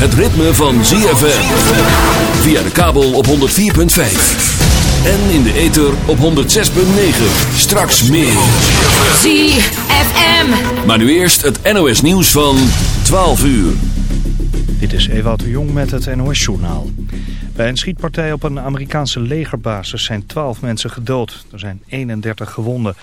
het ritme van ZFM. Via de kabel op 104.5. En in de ether op 106.9. Straks meer. ZFM. Maar nu eerst het NOS nieuws van 12 uur. Dit is Ewout de Jong met het NOS-journaal. Bij een schietpartij op een Amerikaanse legerbasis zijn 12 mensen gedood. Er zijn 31 gewonden.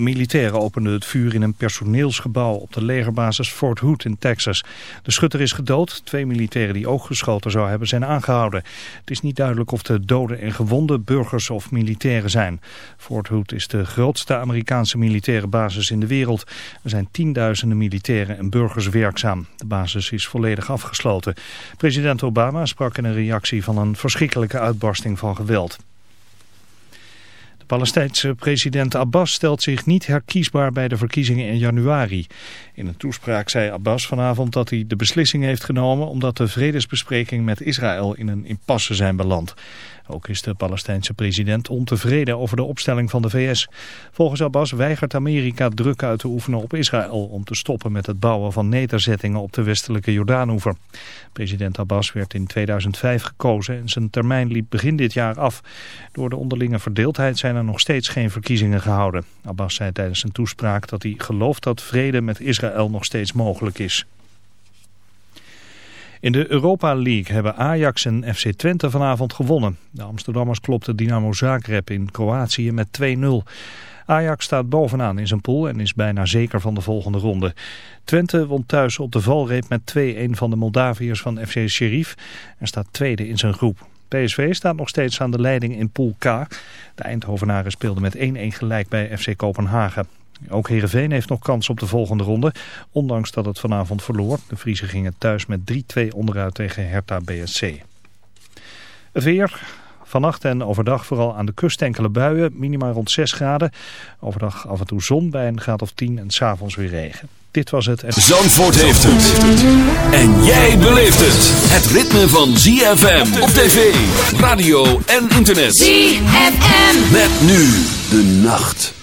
Een militair opende het vuur in een personeelsgebouw op de legerbasis Fort Hood in Texas. De schutter is gedood. Twee militairen die ook geschoten zou hebben zijn aangehouden. Het is niet duidelijk of de doden en gewonden burgers of militairen zijn. Fort Hood is de grootste Amerikaanse militaire basis in de wereld. Er zijn tienduizenden militairen en burgers werkzaam. De basis is volledig afgesloten. President Obama sprak in een reactie van een verschrikkelijke uitbarsting van geweld. Palestijnse president Abbas stelt zich niet herkiesbaar bij de verkiezingen in januari. In een toespraak zei Abbas vanavond dat hij de beslissing heeft genomen omdat de vredesbesprekingen met Israël in een impasse zijn beland. Ook is de Palestijnse president ontevreden over de opstelling van de VS. Volgens Abbas weigert Amerika druk uit te oefenen op Israël om te stoppen met het bouwen van nederzettingen op de westelijke Jordaanoever. President Abbas werd in 2005 gekozen en zijn termijn liep begin dit jaar af. Door de onderlinge verdeeldheid zijn er nog steeds geen verkiezingen gehouden. Abbas zei tijdens zijn toespraak dat hij gelooft dat vrede met Israël nog steeds mogelijk is. In de Europa League hebben Ajax en FC Twente vanavond gewonnen. De Amsterdammers klopten Dynamo Zagreb in Kroatië met 2-0. Ajax staat bovenaan in zijn pool en is bijna zeker van de volgende ronde. Twente won thuis op de valreep met 2-1 van de Moldaviërs van FC Sheriff en staat tweede in zijn groep. PSV staat nog steeds aan de leiding in pool K. De Eindhovenaren speelden met 1-1 gelijk bij FC Kopenhagen. Ook Heerenveen heeft nog kans op de volgende ronde, ondanks dat het vanavond verloor. De Friese gingen thuis met 3-2 onderuit tegen Hertha BSC. Het weer, vannacht en overdag vooral aan de kust enkele buien, minimaal rond 6 graden. Overdag af en toe zon bij een graad of 10 en s'avonds weer regen. Dit was het. Zandvoort heeft het. En jij beleeft het. Het ritme van ZFM op tv, radio en internet. ZFM. Met nu de nacht.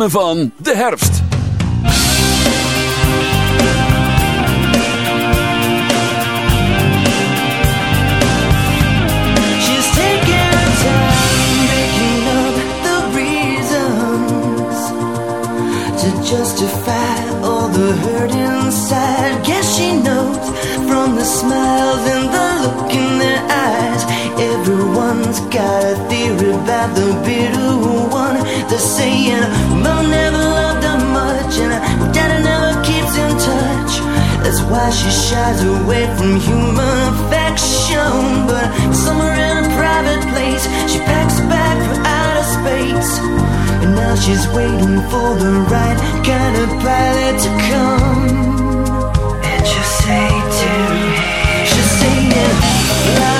ritme van de herfst. justify all the hurt inside. Guess she knows from the smiles and the look in their eyes. Everyone's got a theory about the bitter one. They're saying, Mom never loved her much, and Dad never keeps in touch. That's why she shies away from human affection. But somewhere in a private place, she packs a bag for outer space. And now she's waiting for the right kind of pilot to come. And she'll say to me, she's saying. yeah,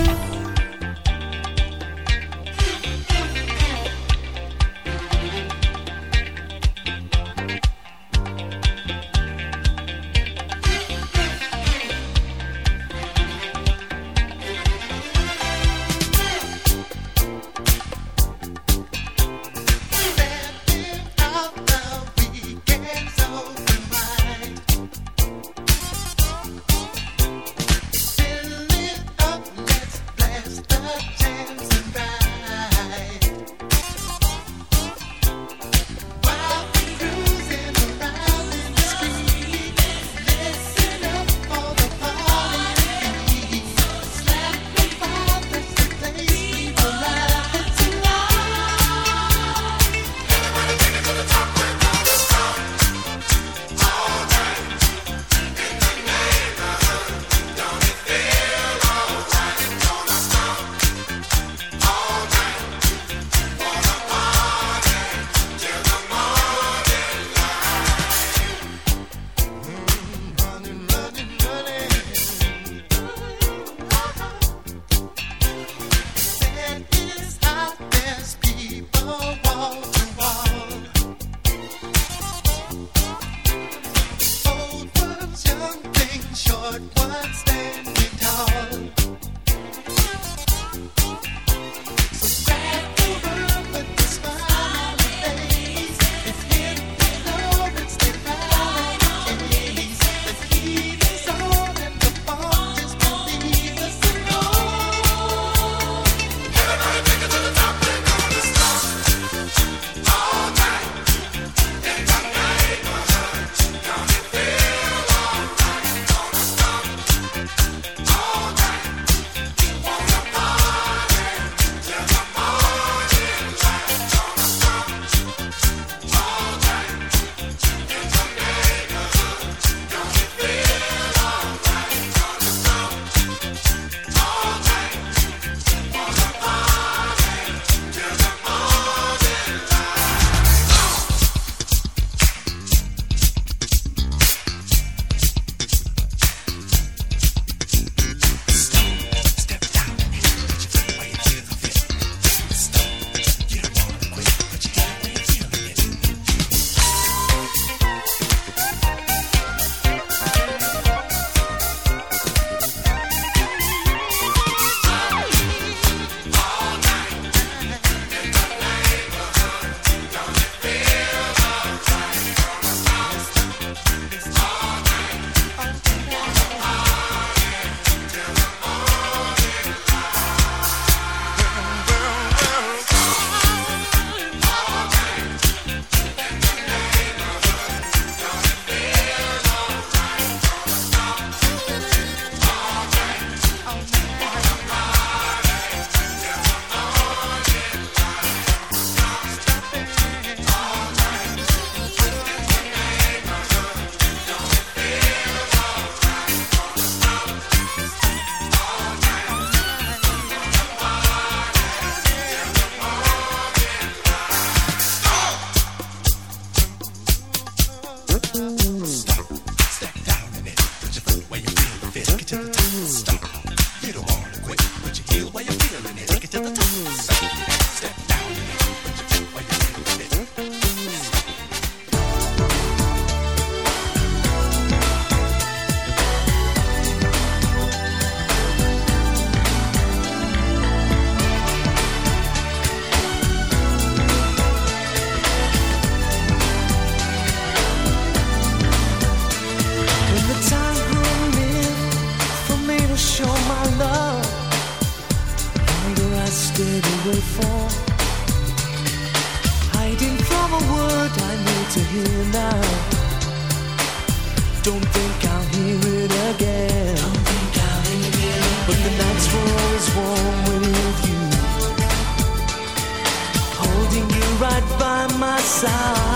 Side.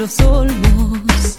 los olmos.